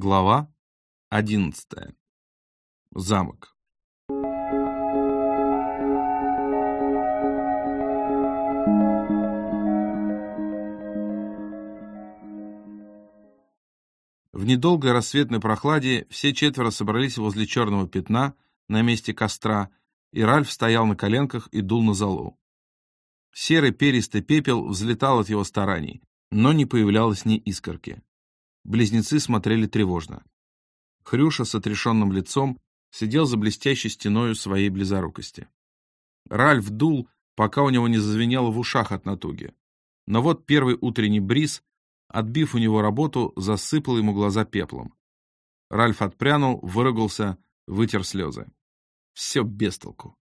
Глава одиннадцатая. Замок. В недолгой рассветной прохладе все четверо собрались возле черного пятна на месте костра, и Ральф стоял на коленках и дул на золу. Серый перистый пепел взлетал от его стараний, но не появлялось ни искорки. Близнецы смотрели тревожно. Хрюша с отрешенным лицом сидел за блестящей стеною своей близорукости. Ральф дул, пока у него не зазвенело в ушах от натуги. Но вот первый утренний бриз, отбив у него работу, засыпал ему глаза пеплом. Ральф отпрянул, выругался, вытер слезы. Все без толку.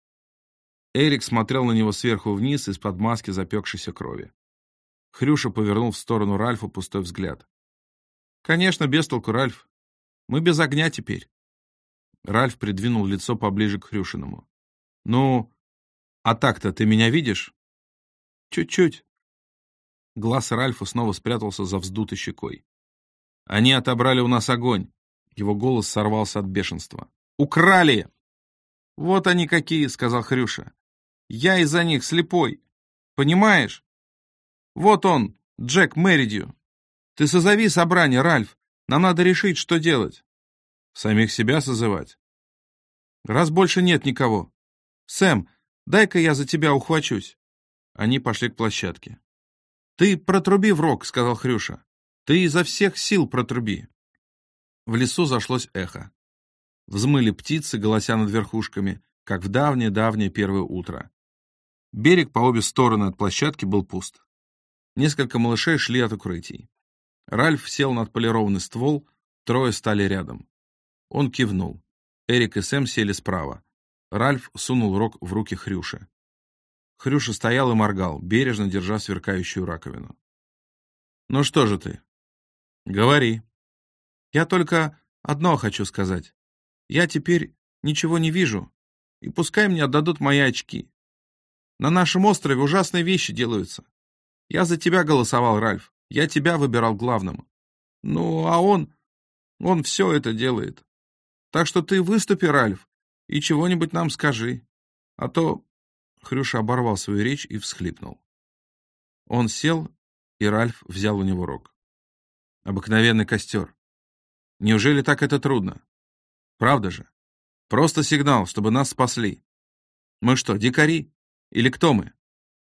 Эрик смотрел на него сверху вниз из-под маски запекшейся крови. Хрюша повернул в сторону Ральфа пустой взгляд. «Конечно, без толку, Ральф. Мы без огня теперь». Ральф придвинул лицо поближе к Хрюшиному. «Ну, а так-то ты меня видишь?» «Чуть-чуть». Глаз Ральфа снова спрятался за вздутой щекой. «Они отобрали у нас огонь». Его голос сорвался от бешенства. «Украли!» «Вот они какие!» — сказал Хрюша. «Я из-за них слепой. Понимаешь? Вот он, Джек Мэридью. Ты созови собрание, Ральф. Нам надо решить, что делать. Самих себя созывать. Раз больше нет никого. Сэм, дай-ка я за тебя ухвачусь. Они пошли к площадке. Ты протруби в рог, сказал Хрюша. Ты изо всех сил протруби. В лесу зашлось эхо. Взмыли птицы, голося над верхушками, как в давнее-давнее первое утро. Берег по обе стороны от площадки был пуст. Несколько малышей шли от укрытий. Ральф сел над полированный ствол, трое стали рядом. Он кивнул. Эрик и Сэм сели справа. Ральф сунул рог в руки Хрюши. Хрюша стоял и моргал, бережно держа сверкающую раковину. «Ну что же ты?» «Говори». «Я только одно хочу сказать. Я теперь ничего не вижу, и пускай мне отдадут мои очки. На нашем острове ужасные вещи делаются. Я за тебя голосовал, Ральф. Я тебя выбирал главным. Ну, а он... Он все это делает. Так что ты выступи, Ральф, и чего-нибудь нам скажи. А то...» Хрюша оборвал свою речь и всхлипнул. Он сел, и Ральф взял у него рог. Обыкновенный костер. Неужели так это трудно? Правда же? Просто сигнал, чтобы нас спасли. Мы что, дикари? Или кто мы?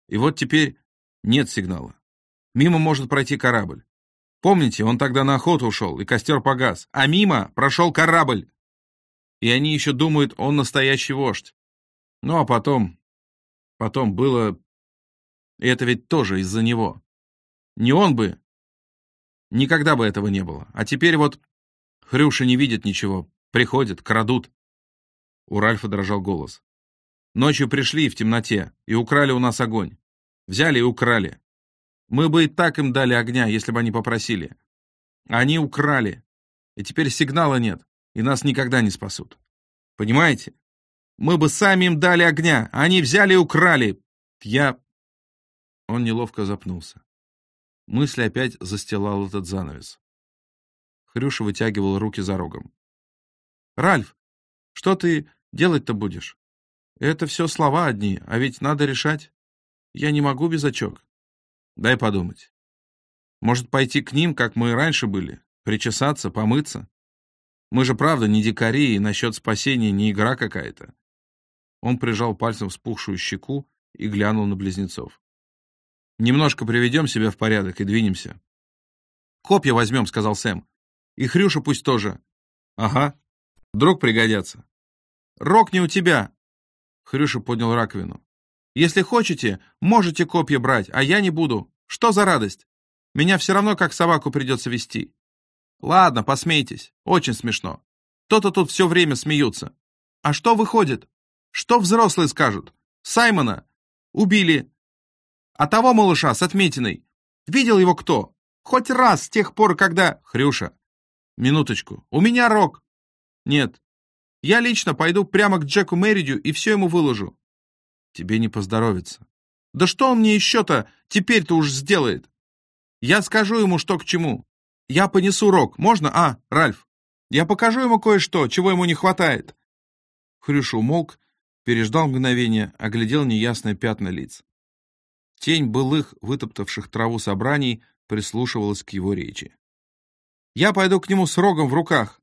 И вот теперь нет сигнала. Мимо может пройти корабль. Помните, он тогда на охоту ушел, и костер погас, а мимо прошел корабль. И они еще думают, он настоящий вождь. Ну, а потом... Потом было... И это ведь тоже из-за него. Не он бы... Никогда бы этого не было. А теперь вот... Хрюша не видит ничего. Приходят, крадут. У Ральфа дрожал голос. Ночью пришли в темноте и украли у нас огонь. Взяли и украли. Мы бы и так им дали огня, если бы они попросили. Они украли. И теперь сигнала нет, и нас никогда не спасут. Понимаете? Мы бы сами им дали огня, а они взяли и украли. Я...» Он неловко запнулся. Мысль опять застилал этот занавес. Хрюша вытягивал руки за рогом. «Ральф, что ты делать-то будешь? Это все слова одни, а ведь надо решать. Я не могу без очок. Дай подумать. Может, пойти к ним, как мы и раньше были? Причесаться, помыться? Мы же правда не дикари, и насчет спасения не игра какая-то. Он прижал пальцем вспухшую щеку и глянул на близнецов. «Немножко приведем себя в порядок и двинемся». «Копья возьмем», — сказал Сэм. «И Хрюша пусть тоже». «Ага. Вдруг пригодятся». «Рок не у тебя!» Хрюша поднял раковину. Если хотите, можете копья брать, а я не буду. Что за радость? Меня все равно как собаку придется вести. Ладно, посмейтесь. Очень смешно. То-то тут все время смеются. А что выходит? Что взрослые скажут? Саймона убили. А того малыша с отметиной. Видел его кто? Хоть раз с тех пор, когда... Хрюша. Минуточку. У меня рог. Нет. Я лично пойду прямо к Джеку Мэридю и все ему выложу. Тебе не поздоровится. Да что он мне еще-то теперь-то уж сделает? Я скажу ему, что к чему. Я понесу рог. Можно, а, Ральф? Я покажу ему кое-что, чего ему не хватает!» Хрюша умолк, переждал мгновение, оглядел неясные пятна лиц. Тень былых, вытоптавших траву собраний, прислушивалась к его речи. «Я пойду к нему с рогом в руках.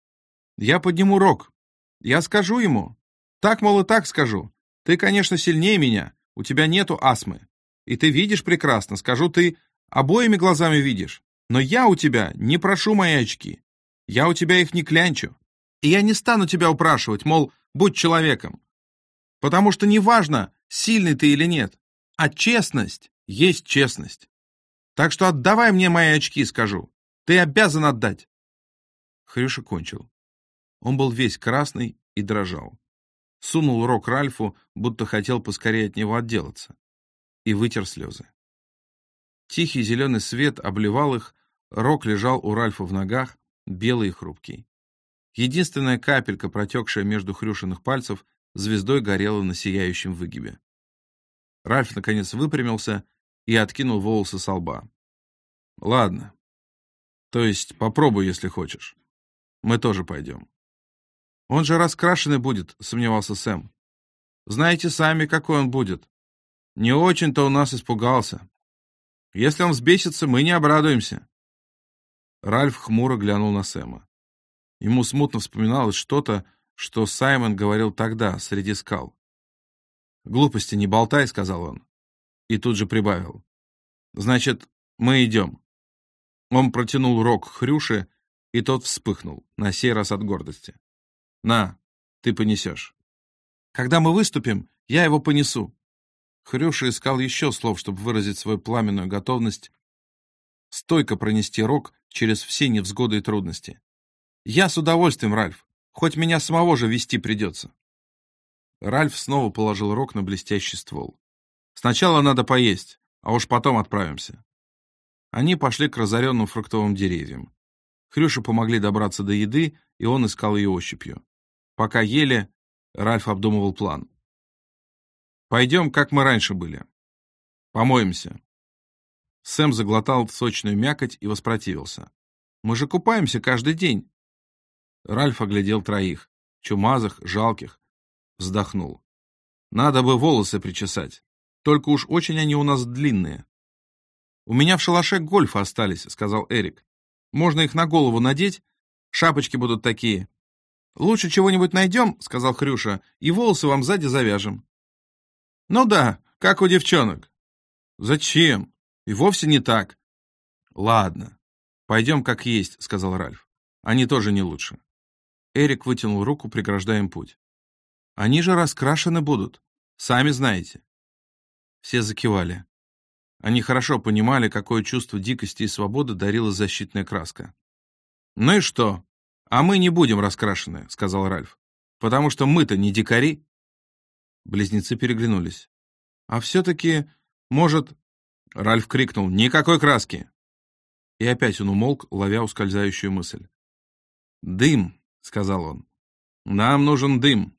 Я подниму рог. Я скажу ему. Так, мол, и так скажу. Ты, конечно, сильнее меня, у тебя нету астмы. И ты видишь прекрасно, скажу ты, обоими глазами видишь. Но я у тебя не прошу мои очки. Я у тебя их не клянчу. И я не стану тебя упрашивать, мол, будь человеком. Потому что неважно, сильный ты или нет, а честность есть честность. Так что отдавай мне мои очки, скажу. Ты обязан отдать. Хрюша кончил. Он был весь красный и дрожал. Сунул рог Ральфу, будто хотел поскорее от него отделаться. И вытер слезы. Тихий зеленый свет обливал их, рог лежал у Ральфа в ногах, белый и хрупкий. Единственная капелька, протекшая между хрюшиных пальцев, звездой горела на сияющем выгибе. Ральф, наконец, выпрямился и откинул волосы со лба. «Ладно. То есть попробуй, если хочешь. Мы тоже пойдем». «Он же раскрашенный будет», — сомневался Сэм. «Знаете сами, какой он будет. Не очень-то у нас испугался. Если он взбесится, мы не обрадуемся». Ральф хмуро глянул на Сэма. Ему смутно вспоминалось что-то, что Саймон говорил тогда, среди скал. «Глупости не болтай», — сказал он. И тут же прибавил. «Значит, мы идем». Он протянул рог Хрюше, и тот вспыхнул, на сей раз от гордости. «На, ты понесешь». «Когда мы выступим, я его понесу». Хрюша искал еще слов, чтобы выразить свою пламенную готовность стойко пронести рог через все невзгоды и трудности. «Я с удовольствием, Ральф. Хоть меня самого же вести придется. Ральф снова положил рог на блестящий ствол. Сначала надо поесть, а уж потом отправимся. Они пошли к разоренным фруктовым деревьям. Хрюше помогли добраться до еды, и он искал ее ощупью. Пока ели, Ральф обдумывал план. «Пойдем, как мы раньше были. Помоемся». Сэм заглотал сочную мякоть и воспротивился. «Мы же купаемся каждый день. Ральф оглядел троих. Чумазых, жалких. Вздохнул. Надо бы волосы причесать. Только уж очень они у нас длинные. «У меня в шалаше гольфа остались», — сказал Эрик. «Можно их на голову надеть? Шапочки будут такие». «Лучше чего-нибудь найдем», — сказал Хрюша, «и волосы вам сзади завяжем». «Ну да, как у девчонок». «Зачем? И вовсе не так». «Ладно, пойдем как есть», — сказал Ральф. «Они тоже не лучше». Эрик вытянул руку, преграждая им путь. «Они же раскрашены будут. Сами знаете». Все закивали. Они хорошо понимали, какое чувство дикости и свободы дарила защитная краска. «Ну и что? А мы не будем раскрашены», — сказал Ральф. «Потому что мы-то не дикари». Близнецы переглянулись. «А все-таки, может...» Ральф крикнул «Никакой краски!» И опять он умолк, ловя ускользающую мысль. «Дым!» — сказал он. «Нам нужен дым».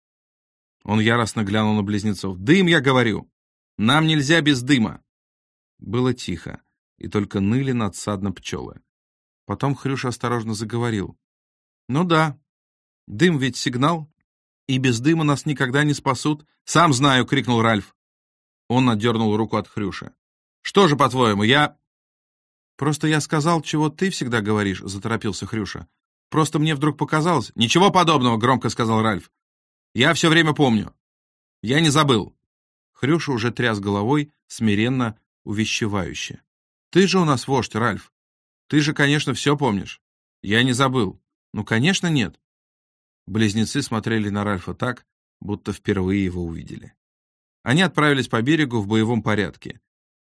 Он яростно глянул на близнецов. «Дым, я говорю! Нам нельзя без дыма!» Было тихо, и только ныли надсадно пчелы. Потом Хрюша осторожно заговорил. «Ну да, дым ведь сигнал, и без дыма нас никогда не спасут. Сам знаю!» — крикнул Ральф. Он отдернул руку от Хрюши. «Что же, по-твоему, я...» «Просто я сказал, чего ты всегда говоришь», — заторопился Хрюша. Просто мне вдруг показалось... Ничего подобного, громко сказал Ральф. Я все время помню. Я не забыл. Хрюша уже тряс головой, смиренно, увещевающе. Ты же у нас вождь, Ральф. Ты же, конечно, все помнишь. Я не забыл. Ну, конечно, нет. Близнецы смотрели на Ральфа так, будто впервые его увидели. Они отправились по берегу в боевом порядке.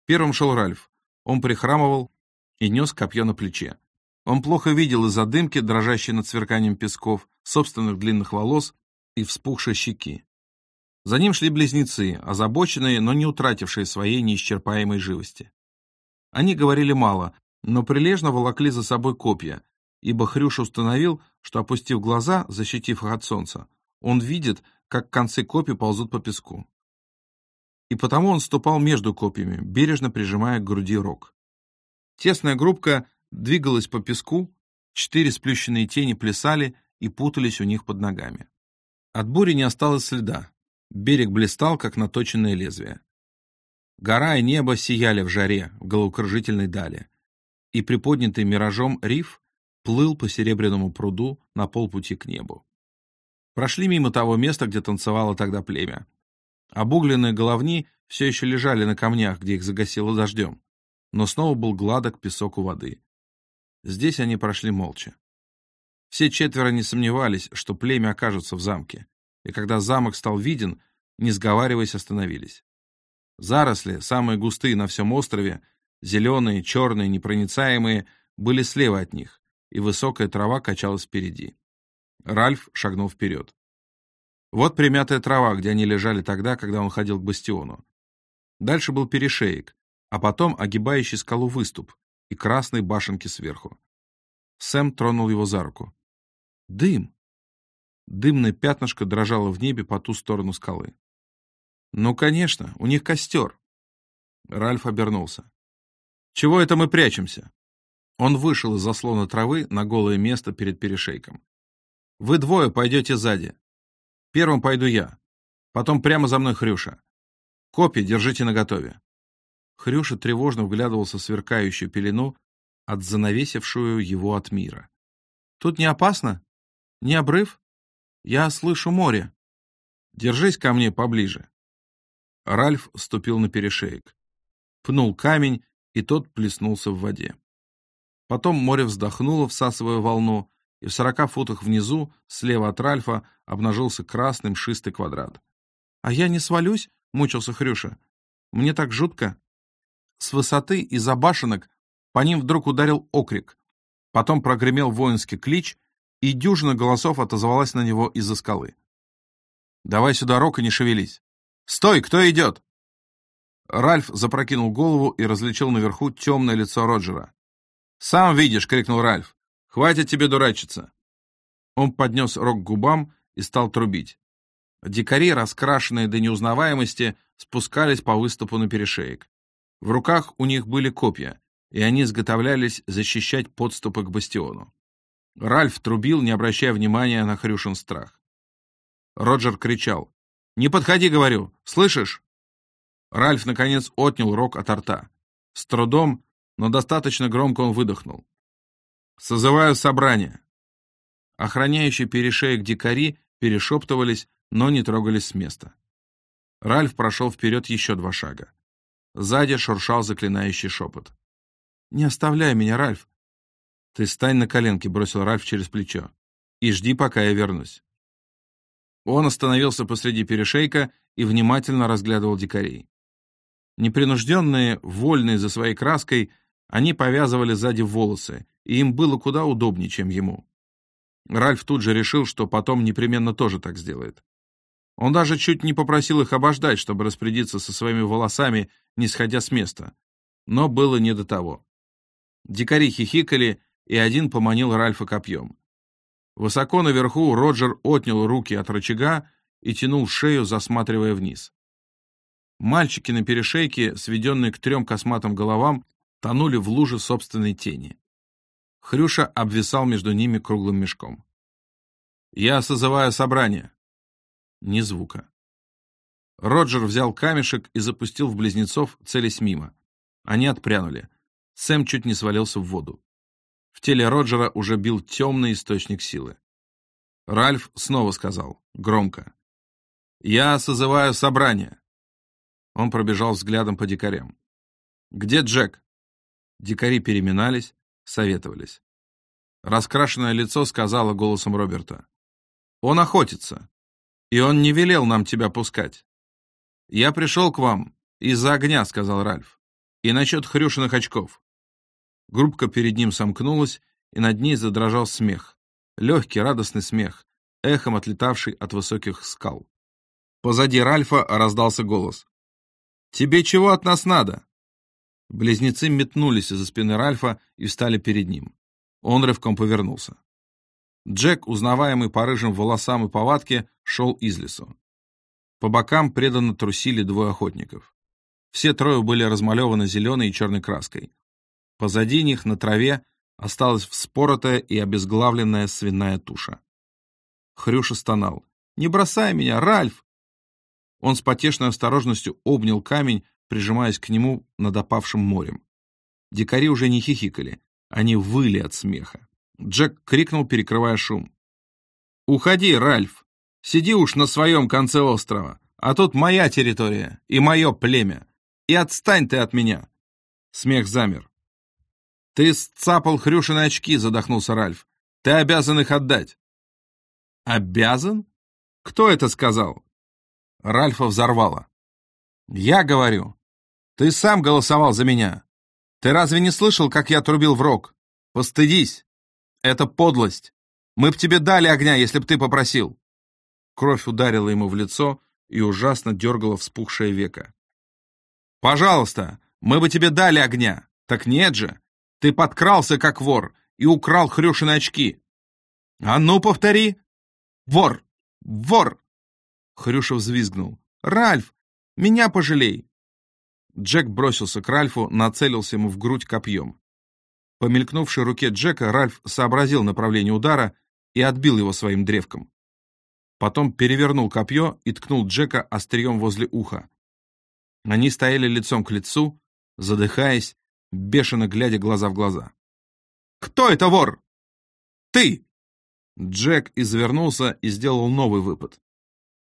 Первым шел Ральф. Он прихрамывал и нес копье на плече. Он плохо видел из-за дымки, дрожащей над сверканием песков, собственных длинных волос и вспухшей щеки. За ним шли близнецы, озабоченные, но не утратившие своей неисчерпаемой живости. Они говорили мало, но прилежно волокли за собой копья, ибо Хрюш установил, что, опустив глаза, защитив их от солнца, он видит, как концы копий ползут по песку. И потому он ступал между копьями, бережно прижимая к груди рог. Тесная группка двигалась по песку, четыре сплющенные тени плясали и путались у них под ногами. От бури не осталось следа. Берег блистал, как наточенное лезвие. Гора и небо сияли в жаре, в головокружительной дали. И приподнятый миражом риф плыл по серебряному пруду на полпути к небу. Прошли мимо того места, где танцевало тогда племя. Обугленные головни все еще лежали на камнях, где их загасило дождем, но снова был гладок песок у воды. Здесь они прошли молча. Все четверо не сомневались, что племя окажется в замке, и когда замок стал виден, не сговариваясь, остановились. Заросли, самые густые на всем острове, зеленые, черные, непроницаемые, были слева от них, и высокая трава качалась впереди. Ральф шагнул вперед. Вот примятая трава, где они лежали тогда, когда он ходил к бастиону. Дальше был перешеек, а потом огибающий скалу выступ и красные башенки сверху. Сэм тронул его за руку. «Дым!» Дымное пятнышко дрожало в небе по ту сторону скалы. «Ну, конечно, у них костер!» Ральф обернулся. «Чего это мы прячемся?» Он вышел из заслона травы на голое место перед перешейком. «Вы двое пойдете сзади. Первым пойду я. Потом прямо за мной Хрюша. Копья держите наготове». Хрюша тревожно вглядывался в сверкающую пелену, от занавесившую его от мира. «Тут не опасно? Не обрыв? Я слышу море. Держись ко мне поближе». Ральф ступил на перешеек. Пнул камень, и тот плеснулся в воде. Потом море вздохнуло, всасывая волну, и в сорока футах внизу, слева от Ральфа, обнажился красный мшистый квадрат. «А я не свалюсь?» — мучился Хрюша. «Мне так жутко». С высоты из-за башенок по ним вдруг ударил окрик. Потом прогремел воинский клич, и дюжина голосов отозвалась на него из-за скалы. «Давай сюда, Рок, и не шевелись!» «Стой! Кто идет?» Ральф запрокинул голову и различил наверху темное лицо Роджера. «Сам видишь!» — крикнул Ральф. «Хватит тебе дурачиться!» Он поднес рог к губам и стал трубить. Дикари, раскрашенные до неузнаваемости, спускались по выступу на перешеек. В руках у них были копья, и они изготовлялись защищать подступы к бастиону. Ральф трубил, не обращая внимания на Хрюшин страх. Роджер кричал. «Не подходи, говорю! Слышишь?» Ральф, наконец, отнял рог от рта. С трудом, но достаточно громко он выдохнул. «Созываю собрание!» Охраняющие перешеек дикари перешептывались, но не трогались с места. Ральф прошел вперед еще два шага. Сзади шуршал заклинающий шепот. «Не оставляй меня, Ральф!» «Ты стань на коленки», — бросил Ральф через плечо. «И жди, пока я вернусь». Он остановился посреди перешейка и внимательно разглядывал дикарей. Непринужденные, вольные за своей краской, они повязывали сзади волосы, и им было куда удобнее, чем ему. Ральф тут же решил, что потом непременно тоже так сделает. Он даже чуть не попросил их обождать, чтобы распорядиться со своими волосами, не сходя с места. Но было не до того. Дикари хихикали, и один поманил Ральфа копьем. Высоко наверху Роджер отнял руки от рычага и тянул шею, засматривая вниз. Мальчики на перешейке, сведенные к трем косматым головам, тонули в луже собственной тени. Хрюша обвисал между ними круглым мешком. «Я созываю собрание». Ни звука. Роджер взял камешек и запустил в близнецов, целясь мимо. Они отпрянули. Сэм чуть не свалился в воду. В теле Роджера уже бил темный источник силы. Ральф снова сказал, громко. «Я созываю собрание». Он пробежал взглядом по дикарям. «Где Джек?» Дикари переминались, советовались. Раскрашенное лицо сказала голосом Роберта. «Он охотится, и он не велел нам тебя пускать. Я пришел к вам из-за огня», — сказал Ральф, — «и насчет хрюшиных очков». Группка перед ним сомкнулась, и над ней задрожал смех. Легкий, радостный смех, эхом отлетавший от высоких скал. Позади Ральфа раздался голос. «Тебе чего от нас надо?» Близнецы метнулись из-за спины Ральфа и встали перед ним. Он рывком повернулся. Джек, узнаваемый по рыжим волосам и повадке, шел из лесу. По бокам преданно трусили двое охотников. Все трое были размалеваны зеленой и черной краской. Позади них, на траве, осталась вспоротая и обезглавленная свиная туша. Хрюша стонал. «Не бросай меня, Ральф!» Он с потешной осторожностью обнял камень, прижимаясь к нему над опавшим морем. Дикари уже не хихикали, они выли от смеха. Джек крикнул, перекрывая шум. «Уходи, Ральф! Сиди уж на своем конце острова, а тут моя территория и мое племя. И отстань ты от меня!» Смех замер. «Ты сцапал Хрюшины очки», — задохнулся Ральф. «Ты обязан их отдать». «Обязан? Кто это сказал?» Ральфа взорвало. «Я говорю. Ты сам голосовал за меня. Ты разве не слышал, как я трубил в рог? Постыдись. Это подлость. Мы б тебе дали огня, если б ты попросил». Кровь ударила ему в лицо и ужасно дергала вспухшее веко. «Пожалуйста, мы бы тебе дали огня. Так нет же. Ты подкрался, как вор, и украл Хрюшины очки. А ну, повтори. Вор! Вор!» Хрюша взвизгнул. «Ральф, меня пожалей!» Джек бросился к Ральфу, нацелился ему в грудь копьем. По мелькнувшей руке Джека Ральф сообразил направление удара и отбил его своим древком. Потом перевернул копье и ткнул Джека острием возле уха. Они стояли лицом к лицу, задыхаясь, бешено глядя глаза в глаза. «Кто это вор?» «Ты!» Джек извернулся и сделал новый выпад.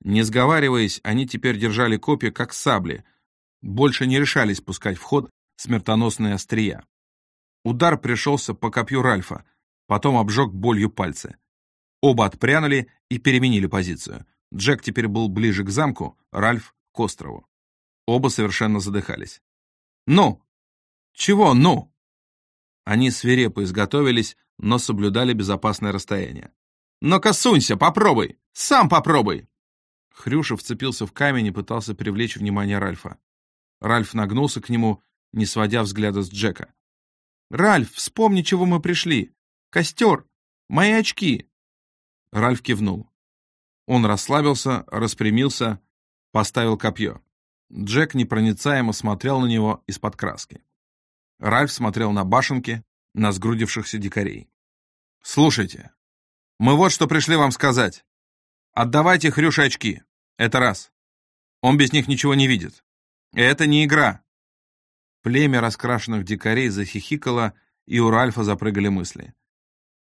Не сговариваясь, они теперь держали копья как сабли, больше не решались пускать в ход смертоносные острия. Удар пришелся по копью Ральфа, потом обжег болью пальцы. Оба отпрянули и переменили позицию. Джек теперь был ближе к замку, Ральф — к острову. Оба совершенно задыхались. «Ну! Чего «ну»?» Они свирепо изготовились, но соблюдали безопасное расстояние. «Ну-ка сунься, попробуй! Сам попробуй!» Хрюша вцепился в камень и пытался привлечь внимание Ральфа. Ральф нагнулся к нему, не сводя взгляда с Джека. «Ральф, вспомни, чего мы пришли! Костер! Мои очки!» Ральф кивнул. Он расслабился, распрямился, поставил копье. Джек непроницаемо смотрел на него из-под краски. Ральф смотрел на башенки, на сгрудившихся дикарей. «Слушайте, мы вот что пришли вам сказать. Отдавайте Хрюше очки. Это раз. Он без них ничего не видит. Это не игра. Племя раскрашенных дикарей захихикало, и у Ральфа запрыгали мысли.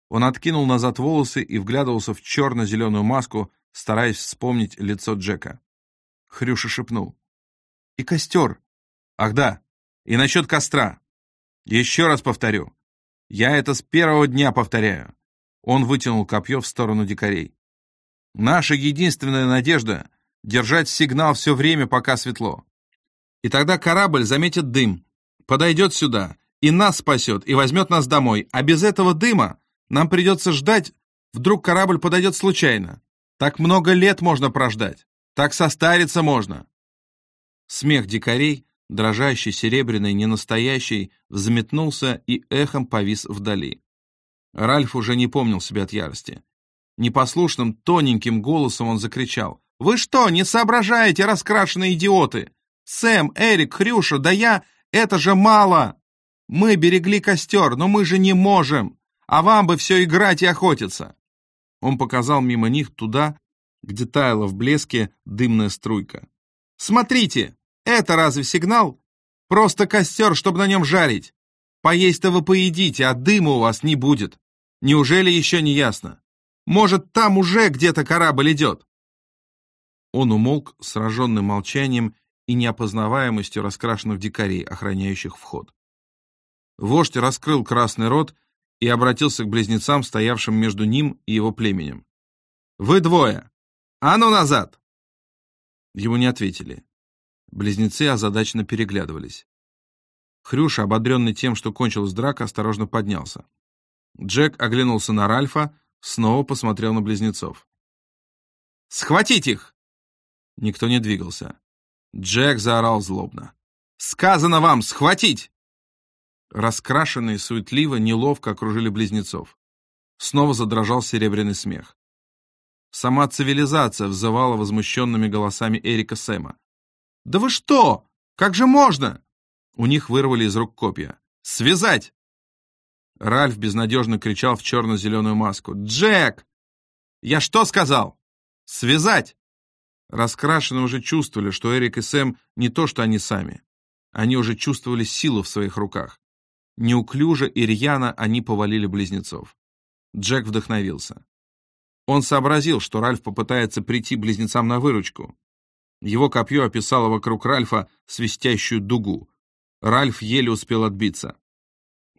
Он откинул назад волосы и вглядывался в черно-зеленую маску, стараясь вспомнить лицо Джека. Хрюша шепнул. «И костер!» «Ах да! И насчет костра! Еще раз повторю. Я это с первого дня повторяю». Он вытянул копье в сторону дикарей. Наша единственная надежда — держать сигнал все время, пока светло. И тогда корабль заметит дым, подойдет сюда, и нас спасет, и возьмет нас домой. А без этого дыма нам придется ждать, вдруг корабль подойдет случайно. Так много лет можно прождать. Так состариться можно. Смех дикарей, дрожащий, серебряный, ненастоящий, взметнулся и эхом повис вдали. Ральф уже не помнил себя от ярости. Непослушным, тоненьким голосом он закричал. «Вы что, не соображаете, раскрашенные идиоты? Сэм, Эрик, Хрюша, да я... Это же мало! Мы берегли костер, но мы же не можем! А вам бы все играть и охотиться!» Он показал мимо них туда, где таяла в блеске дымная струйка. «Смотрите, это разве сигнал? Просто костер, чтобы на нем жарить. Поесть-то вы поедите, а дыма у вас не будет. Неужели еще не ясно? Может, там уже где-то корабль идет?» Он умолк, сраженный молчанием и неопознаваемостью раскрашенных дикарей, охраняющих вход. Вождь раскрыл красный рот и обратился к близнецам, стоявшим между ним и его племенем. «Вы двое! А ну назад!» Ему не ответили. Близнецы озадаченно переглядывались. Хрюша, ободренный тем, что кончилась драка, осторожно поднялся. Джек оглянулся на Ральфа, Снова посмотрел на близнецов. «Схватить их!» Никто не двигался. Джек заорал злобно. «Сказано вам, схватить!» Раскрашенные, суетливо, неловко окружили близнецов. Снова задрожал серебряный смех. Сама цивилизация взывала возмущенными голосами Эрика Сэма. «Да вы что? Как же можно?» У них вырвали из рук копья. «Связать!» Ральф безнадежно кричал в черно-зеленую маску. «Джек!» Я что сказал? Связать!» Раскрашенные уже чувствовали, что Эрик и Сэм не то, что они сами. Они уже чувствовали силу в своих руках. Неуклюже и рьяно они повалили близнецов. Джек вдохновился. Он сообразил, что Ральф попытается прийти близнецам на выручку. Его копье описало вокруг Ральфа свистящую дугу. Ральф еле успел отбиться.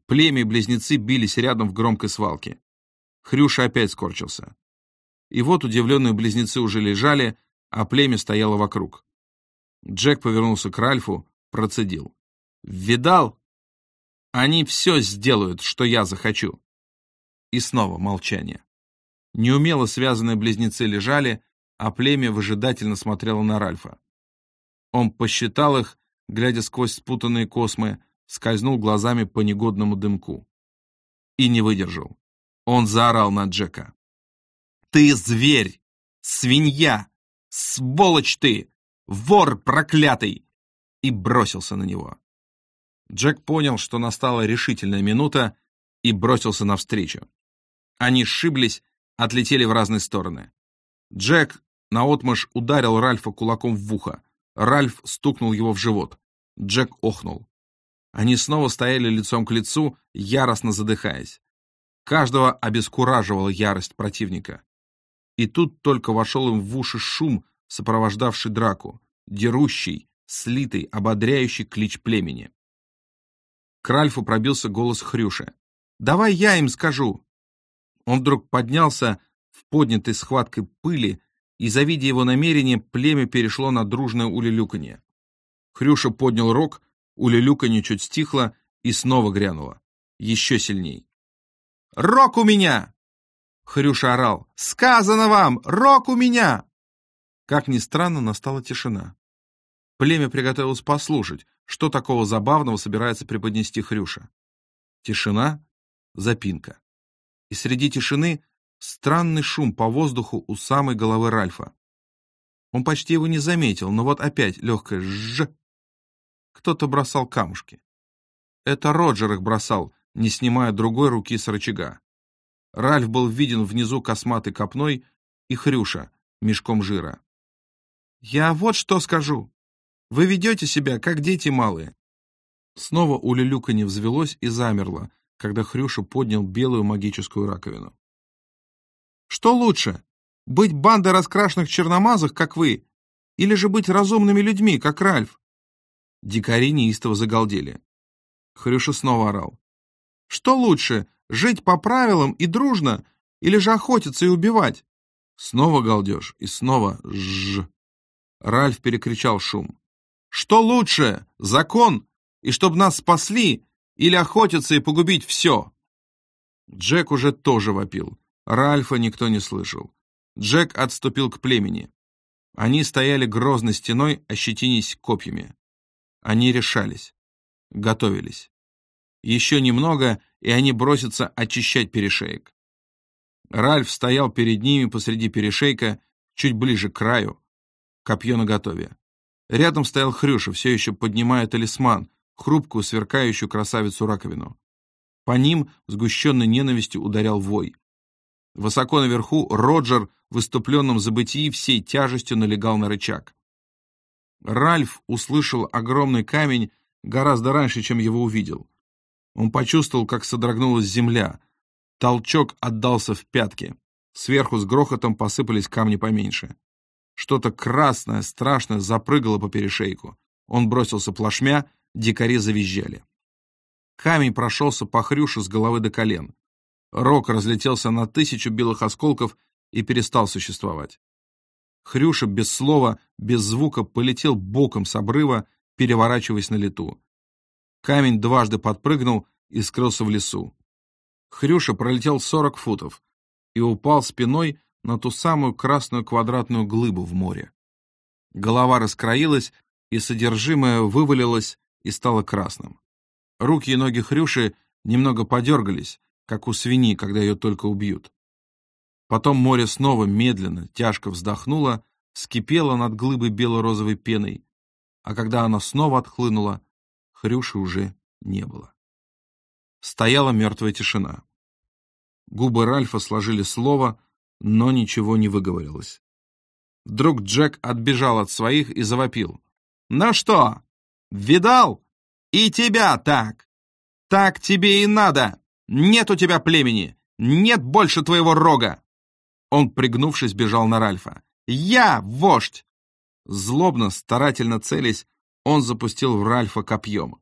Племя и близнецы бились рядом в громкой свалке. Хрюша опять скорчился. И вот удивленные близнецы уже лежали, а племя стояло вокруг. Джек повернулся к Ральфу, процедил. «Видал? Они все сделают, что я захочу». И снова молчание. Неумело связанные близнецы лежали, а племя выжидательно смотрело на Ральфа. Он посчитал их, глядя сквозь спутанные космы, скользнул глазами по негодному дымку. И не выдержал. Он заорал на Джека. «Ты зверь! Свинья! Сволочь ты! Вор проклятый!» И бросился на него. Джек понял, что настала решительная минута, и бросился навстречу. Они сшиблись, отлетели в разные стороны. Джек наотмашь ударил Ральфа кулаком в ухо. Ральф стукнул его в живот. Джек охнул. Они снова стояли лицом к лицу, яростно задыхаясь. Каждого обескураживала ярость противника. И тут только вошел им в уши шум, сопровождавший драку, дерущий, слитый, ободряющий клич племени. К Ральфу пробился голос Хрюши. «Давай я им скажу!» Он вдруг поднялся в поднятой схваткой пыли, и, завидя его намерение, племя перешло на дружное улюлюканье. Хрюша поднял рог, улюлюканье чуть стихло и снова грянуло. Еще сильней. «Рок у меня!» Хрюша орал. «Сказано вам! Рок у меня!» Как ни странно, настала тишина. Племя приготовилось послушать, что такого забавного собирается преподнести Хрюша. Тишина, запинка. И среди тишины странный шум по воздуху у самой головы Ральфа. Он почти его не заметил, но вот опять легкое «жжж». Кто-то бросал камушки. Это Роджер их бросал, не снимая другой руки с рычага. Ральф был виден внизу косматой копной и Хрюша мешком жира. «Я вот что скажу. Вы ведете себя, как дети малые». Снова у Лилюка не взвелось и замерло, когда Хрюша поднял белую магическую раковину. «Что лучше, быть бандой раскрашенных черномазых, как вы, или же быть разумными людьми, как Ральф?» Дикари неистово загалдели. Хрюша снова орал. «Что лучше, жить по правилам и дружно, или же охотиться и убивать?» Снова галдеж и снова жжж. Ральф перекричал шум. «Что лучше, закон, и чтобы нас спасли, или охотиться и погубить все?» Джек уже тоже вопил. Ральфа никто не слышал. Джек отступил к племени. Они стояли грозной стеной, ощетинись копьями. Они решались. Готовились. Еще немного, и они бросятся очищать перешеек. Ральф стоял перед ними посреди перешейка, чуть ближе к краю, копье наготове. Рядом стоял Хрюша, все еще поднимая талисман, хрупкую, сверкающую красавицу-раковину. По ним сгущенной ненавистью ударял вой. Высоко наверху Роджер в выступленном забытии всей тяжестью налегал на рычаг. Ральф услышал огромный камень гораздо раньше, чем его увидел. Он почувствовал, как содрогнулась земля. Толчок отдался в пятки. Сверху с грохотом посыпались камни поменьше. Что-то красное, страшное запрыгало по перешейку. Он бросился плашмя, дикари завизжали. Камень прошелся по хрюшу с головы до колен. Рог разлетелся на тысячу белых осколков и перестал существовать. Хрюша без слова, без звука полетел боком с обрыва, переворачиваясь на лету. Камень дважды подпрыгнул и скрылся в лесу. Хрюша пролетел сорок футов и упал спиной на ту самую красную квадратную глыбу в море. Голова раскроилась, и содержимое вывалилось и стало красным. Руки и ноги Хрюши немного подергались, как у свиньи, когда ее только убьют. Потом море снова медленно, тяжко вздохнуло, вскипело над глыбой бело-розовой пеной, а когда она снова отхлынула, Хрюши уже не было. Стояла мертвая тишина. Губы Ральфа сложили слово, но ничего не выговорилось. Вдруг Джек отбежал от своих и завопил. «Ну что, видал? И тебя так! Так тебе и надо! Нет у тебя племени! Нет больше твоего рога!» Он, пригнувшись, бежал на Ральфа. «Я вождь!» Злобно, старательно целясь, он запустил в Ральфа копьем.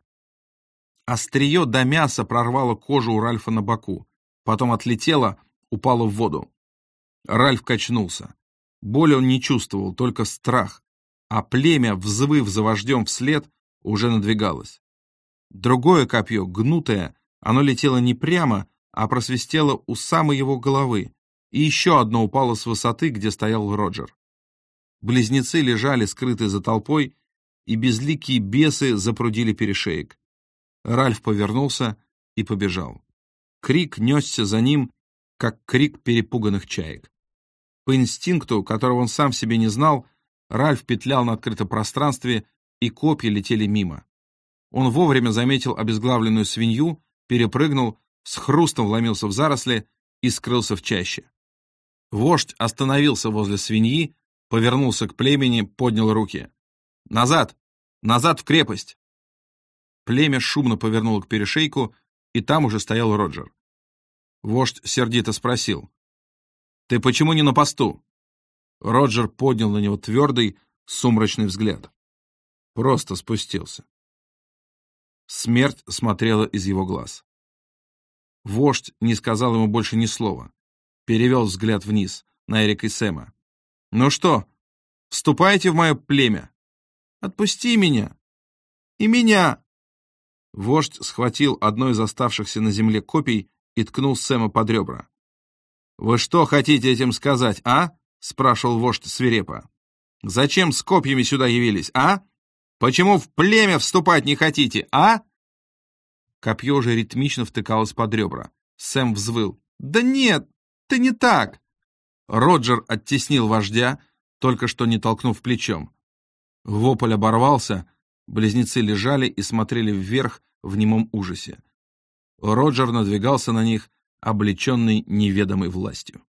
Острие до мяса прорвало кожу у Ральфа на боку, потом отлетело, упало в воду. Ральф качнулся. Боли он не чувствовал, только страх, а племя, взвыв за вождем вслед, уже надвигалось. Другое копье, гнутое, оно летело не прямо, а просвистело у самой его головы, и еще одно упало с высоты, где стоял Роджер. Близнецы лежали, скрытые за толпой, и безликие бесы запрудили перешеек. Ральф повернулся и побежал. Крик несся за ним, как крик перепуганных чаек. По инстинкту, которого он сам себе не знал, Ральф петлял на открытом пространстве, и копья летели мимо. Он вовремя заметил обезглавленную свинью, перепрыгнул, с хрустом вломился в заросли и скрылся в чаще. Вождь остановился возле свиньи, повернулся к племени, поднял руки. «Назад! Назад в крепость!» Племя шумно повернуло к перешейку, и там уже стоял Роджер. Вождь сердито спросил. «Ты почему не на посту?» Роджер поднял на него твердый, сумрачный взгляд. Просто спустился. Смерть смотрела из его глаз. Вождь не сказал ему больше ни слова. Перевел взгляд вниз, на Эрика и Сэма. «Ну что, вступайте в мое племя? Отпусти меня! И меня!» Вождь схватил одно из оставшихся на земле копий и ткнул Сэма под ребра. «Вы что хотите этим сказать, а?» — спрашивал вождь свирепо. «Зачем с копьями сюда явились, а? Почему в племя вступать не хотите, а?» Копье же ритмично втыкалось под ребра. Сэм взвыл. «Да нет, ты не так!» Роджер оттеснил вождя, только что не толкнув плечом. Вопль оборвался, близнецы лежали и смотрели вверх в немом ужасе. Роджер надвигался на них, облеченный неведомой властью.